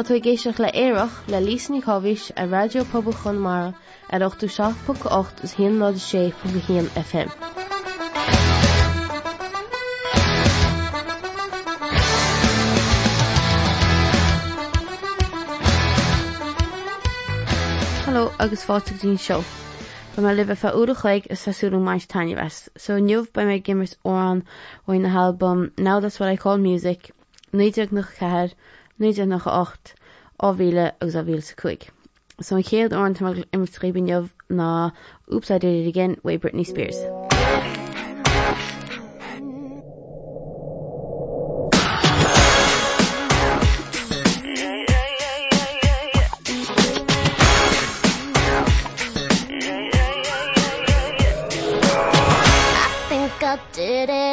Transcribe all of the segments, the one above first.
Tá tú géisioach le éireach le lísní chohís a radiopabal chun mar ar 8ú 6.8 is híon ná sé fu hían FM. Halló agus fáte dín seo. Ba me libh feúdachaig is saúú mais taine west, so nniuh ba mé gimmers óán óin na halbam ná I call music, 9 nach cheir, 9 nach 8. áhíle agus a bhíil sa chuig. So an chéad an imimtríbineh ná úpsaidir igen wa Britney Spears. did it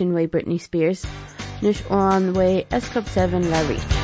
Christian way Britney Spears, nus an way S Club 7 la reach.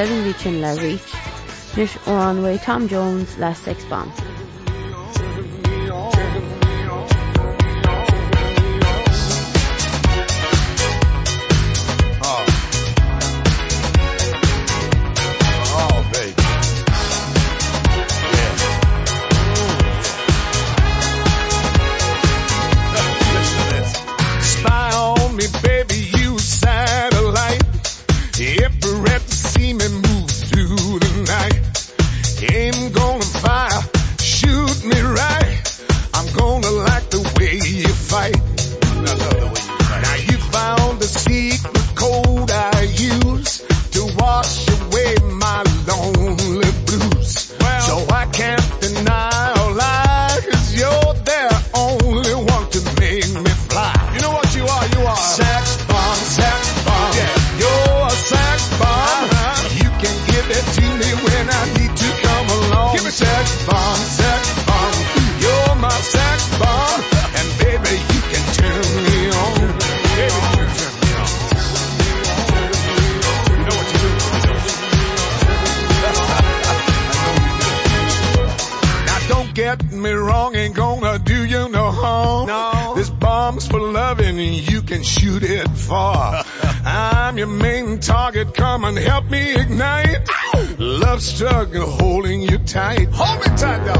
seven reaching le reach, nus ó an Tom Jones last 6 bomb. struggle holding you tight. Hold me tight down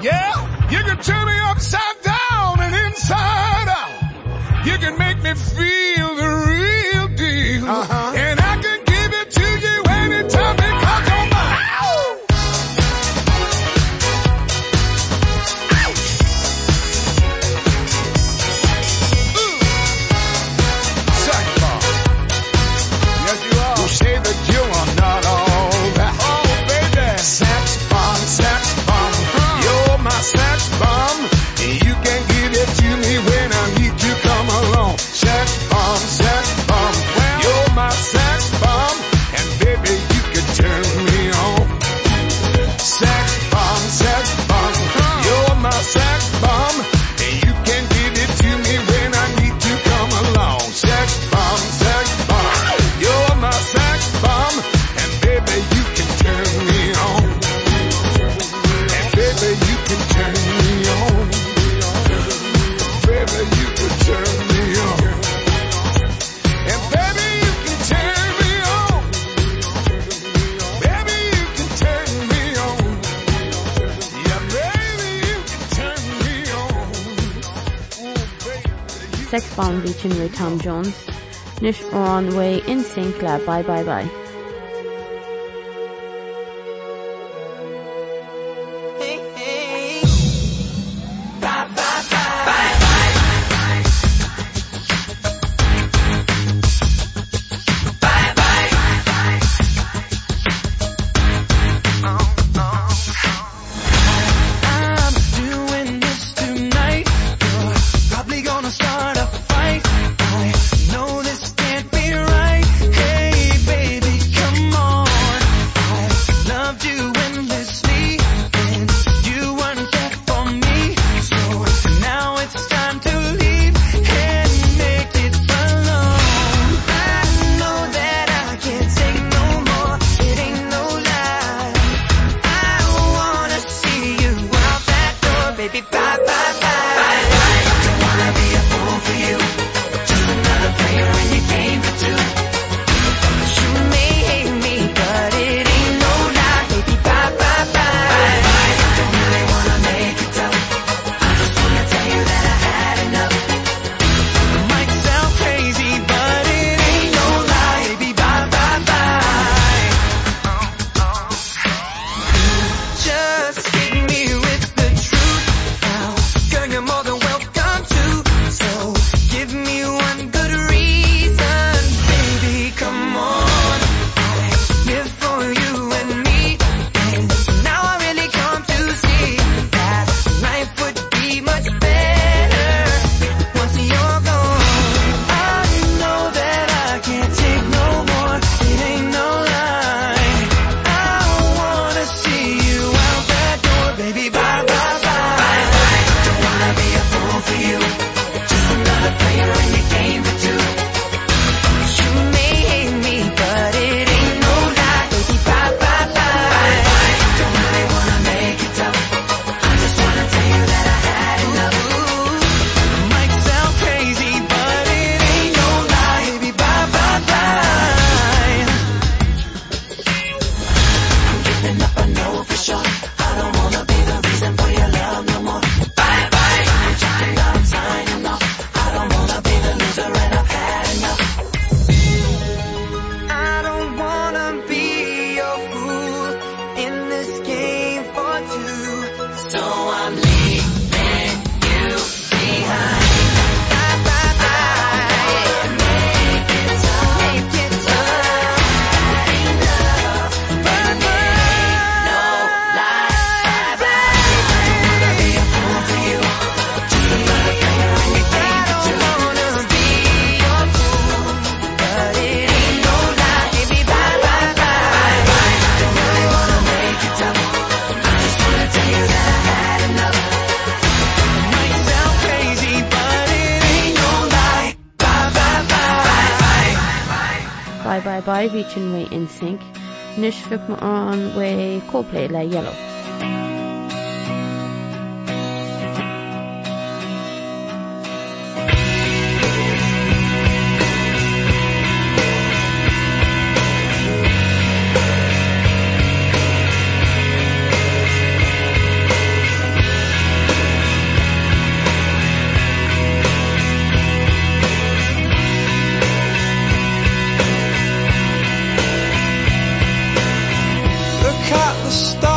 Yeah, you can turn me upside down and inside out. You can make me feel Tom Jones, nus an way NSYNC le bye bye bye. live reach in way NSYNC, Nishvik ma on way Coldplay la yellow. stop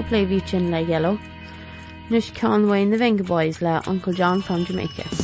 óléhí sin le yellow. Nus the na boys le Uncle John from Jamaica.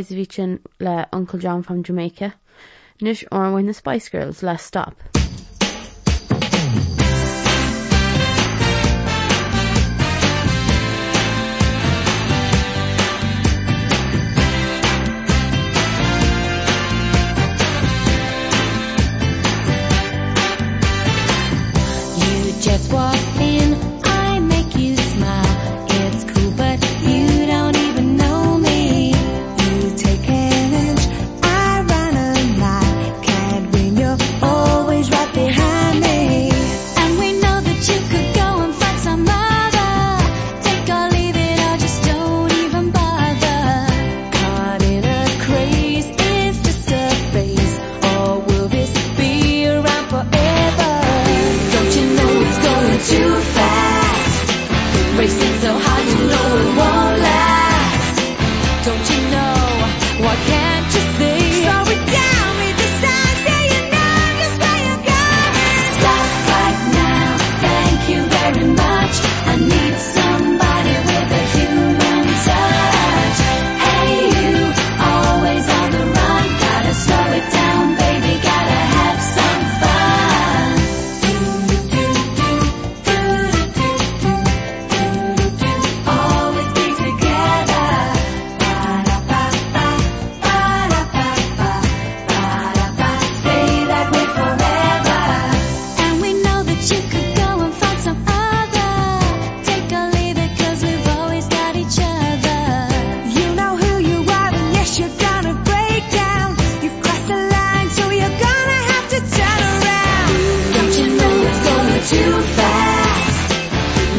spáis a bhí sin le Uncle John from Jamaica, nus orhain na Spice Girls le stop.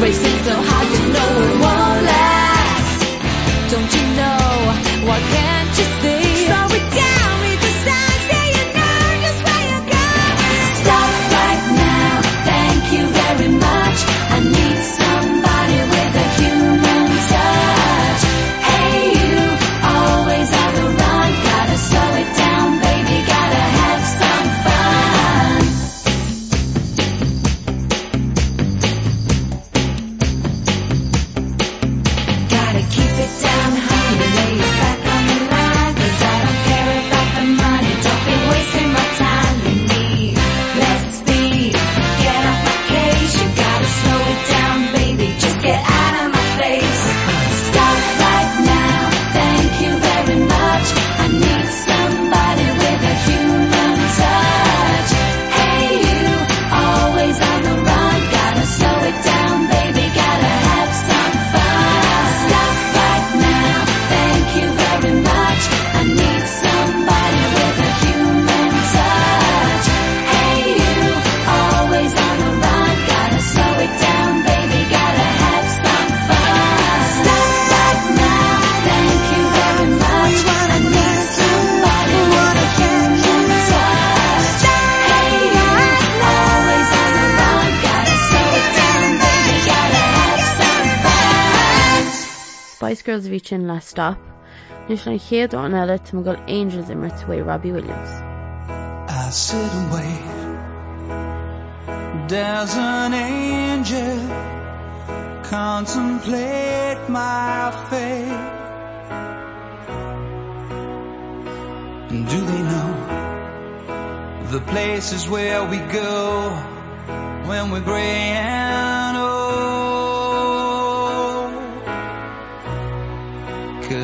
waste sin le stop, nus le chéad an eile tu goil Angels immer tué Robbie Williams. I sit wait. There's an angel. Contemplate my faith And do they know the places where we go when we're gray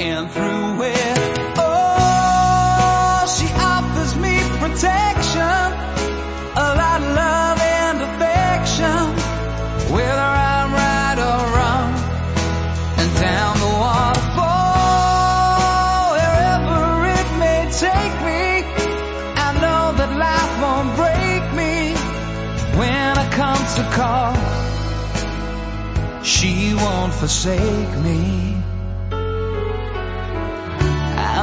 and through it. Oh she offers me protection a lot of love and affection. Whether I'm right or wrong. And down the waterfall wherever it may take me I know that life won't break me. When I come to call she won't forsake me.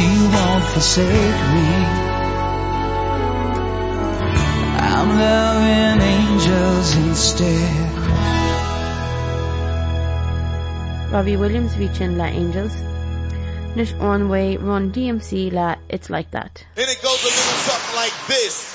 she won't forsake me. I'm loving angels instead. Robbie Williams reaching the Angels. Nish on way Run-DMC la it's like that. Then it goes a little something like this.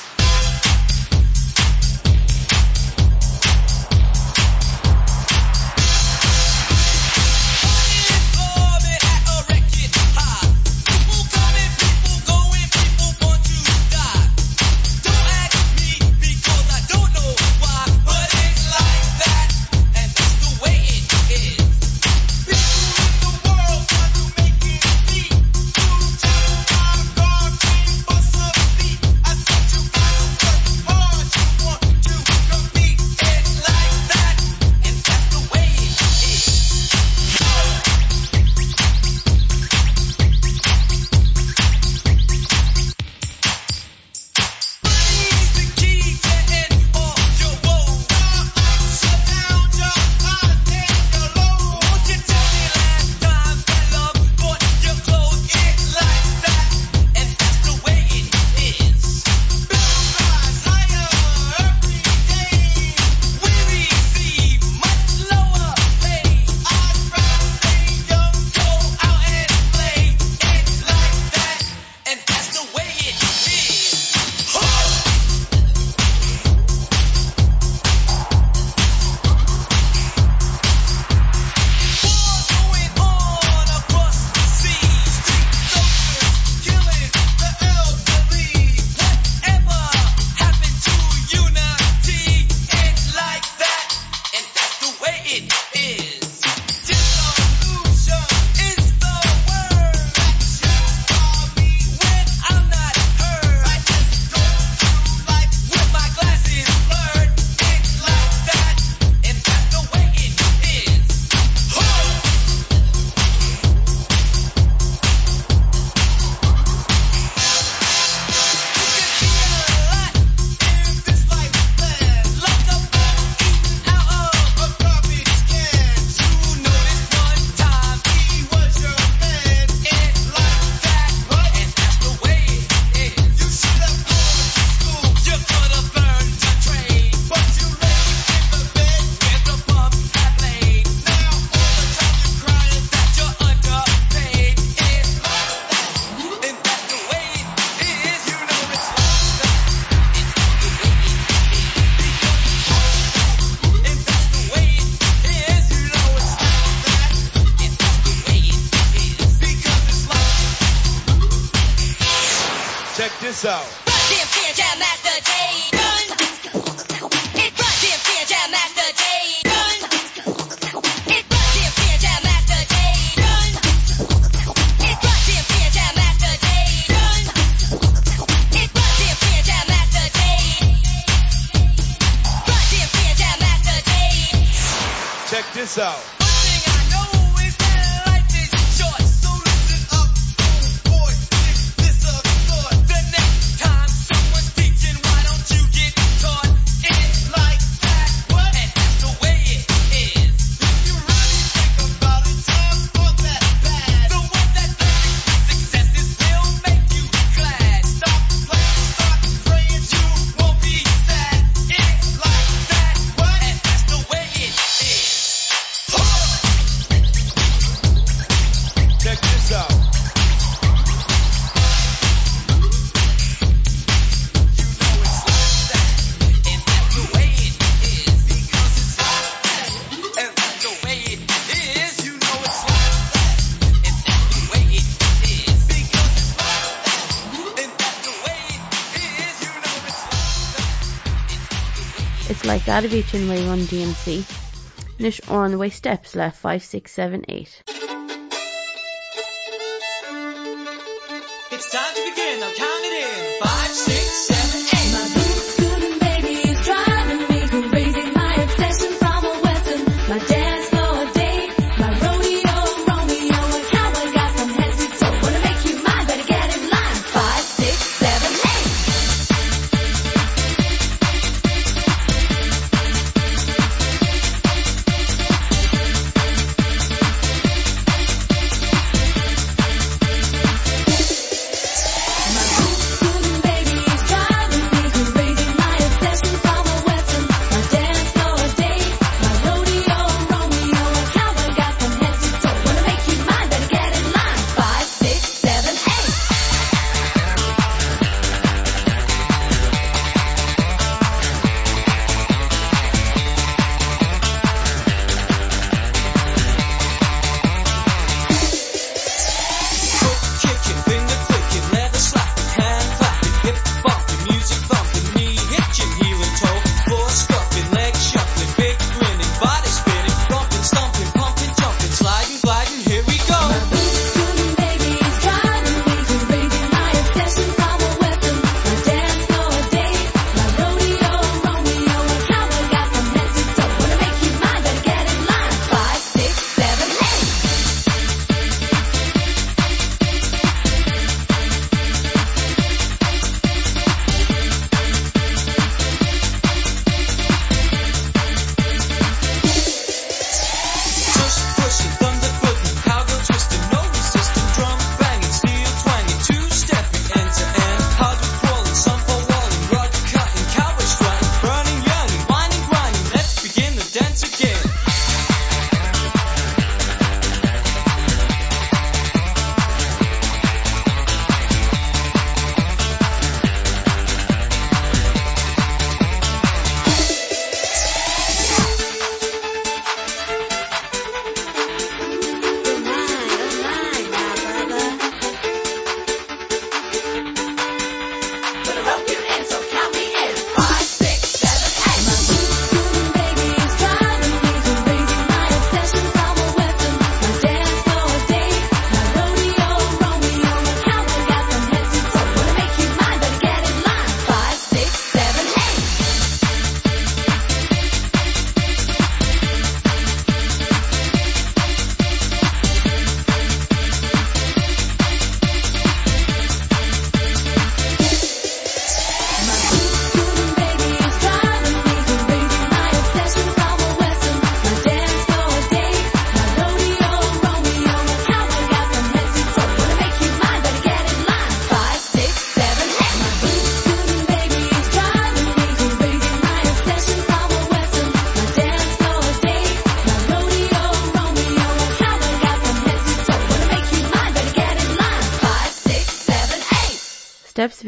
Dadavichin Ray 1 DMC. Nish on way steps left 5678.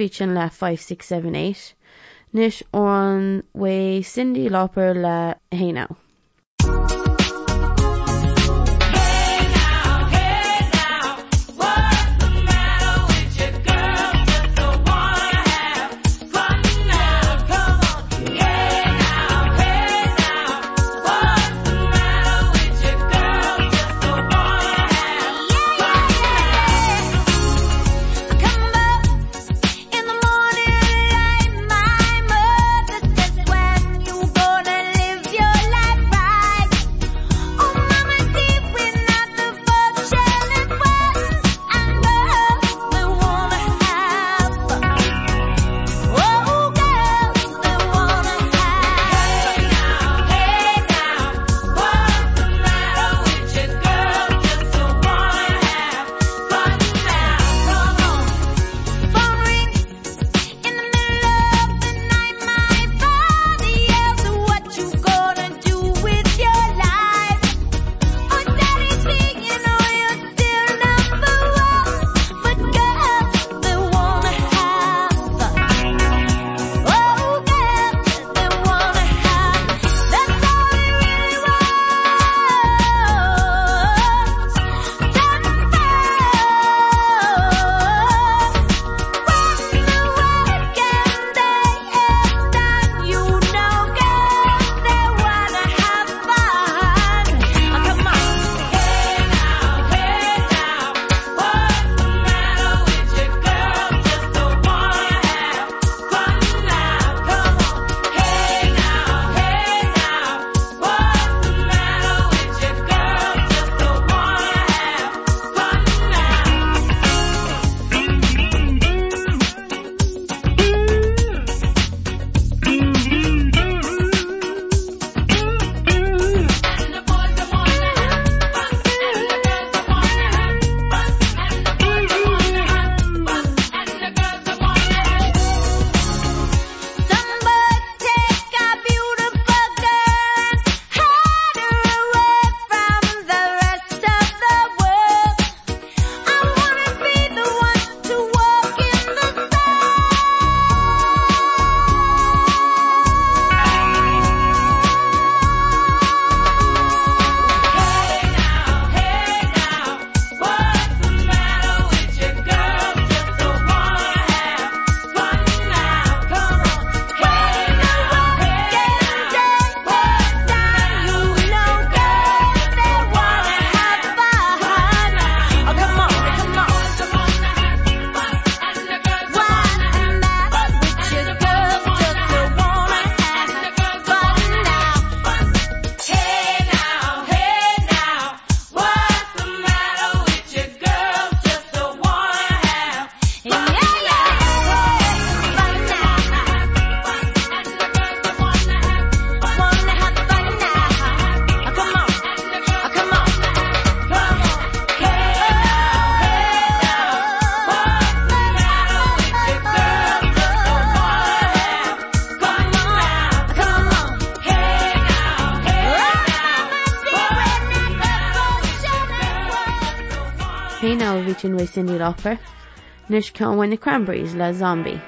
preaching le 5678, nish on we Cyndi Lauper le Hainau. Hey Lauper, nus cehain na Cranberries le zombie.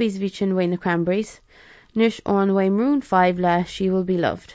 Zombies bhí sin Wayne na Cranberries, nus on way Maroon 5 le She Will Be Loved.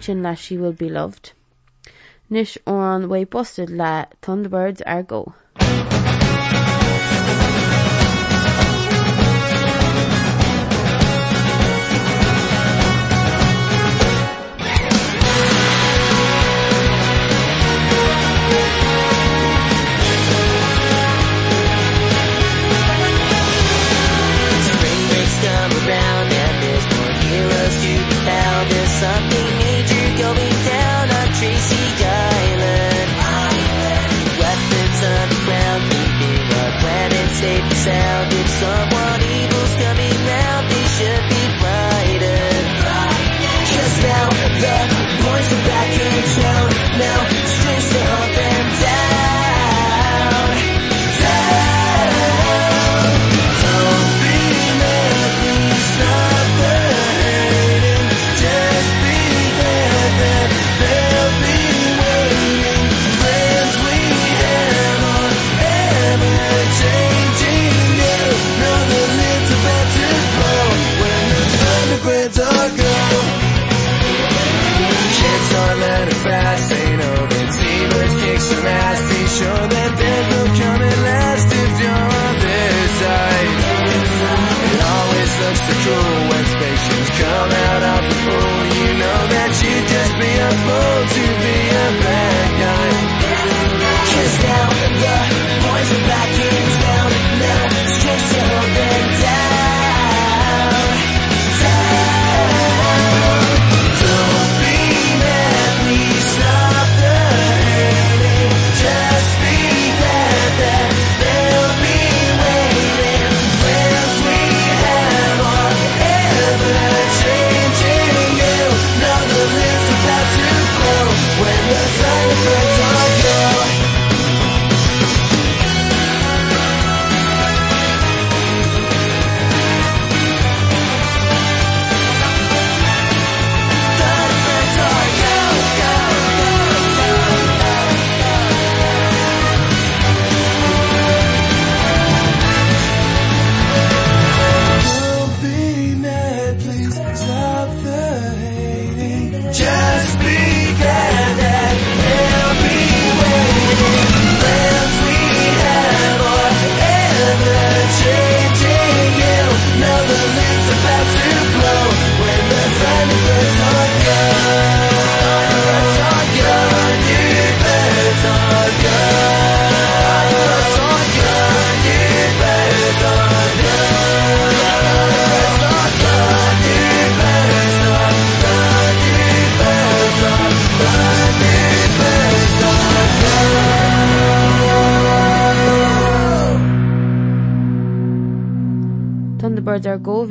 sin le she will be loved. Nish ó way busted le Thunderbirds go. around and there's more heroes to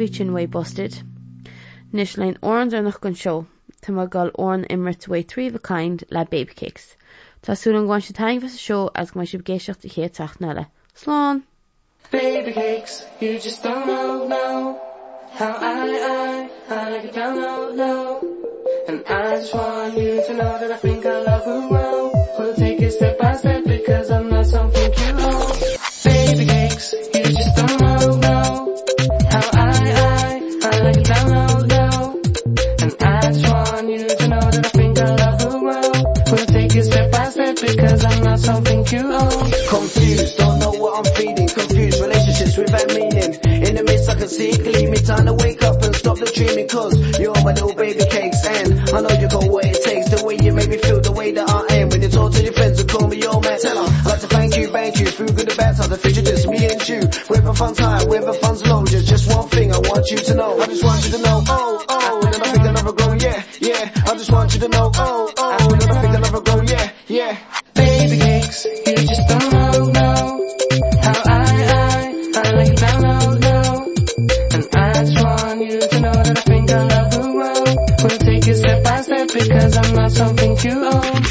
bhí sin ar nach gon seo, Tá gáil le. Tású an gáin se a seo as mai géisiocht ché nela. Sláán! Baby cakes, you just don't know how I I I don't know no and I just want you to know that I think I love you well we'll take it step by step because I'm not something you know baby cakes you cause I'm not something you own. Confused don't know what I'm feeling. confused relationships without meaning. In the midst I can see leave me time to wake up and stop the dreaming cause you're my little baby cakes. And I know you got what it takes the way you make me feel the way that I am. When you talk to your friends and call me your man. Tell I'd like to thank you thank you. Through good and bad time the future just me and you. Wherever fun's high a fun's low just just one thing I want you to know. I just want you to know oh oh and I think I'll never go yeah yeah. I just want you to know oh oh and I think I'll never go yeah. Baby cakes, you just don't know, how I, I, I like down low, low. And I just want you to know that I think I love the world. We'll take it step by step because I'm not something you own.